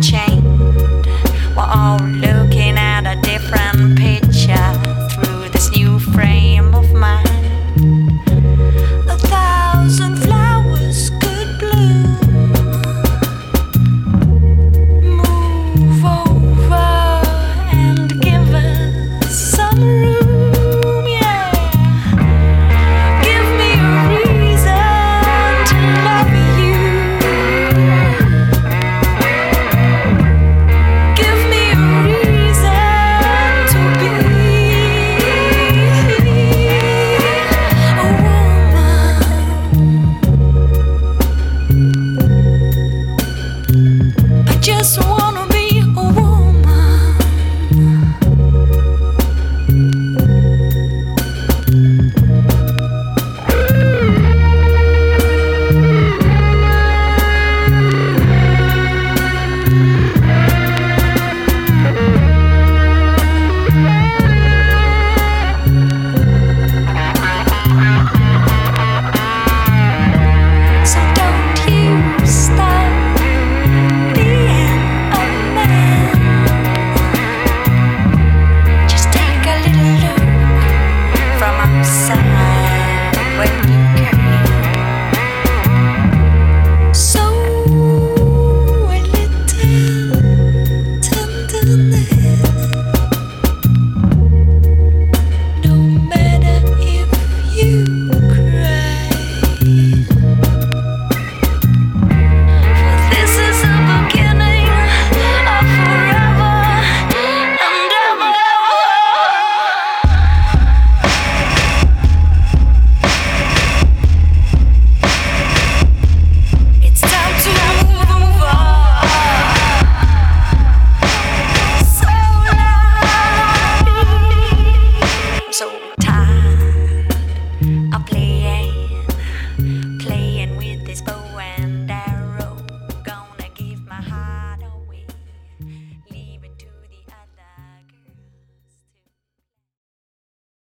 change.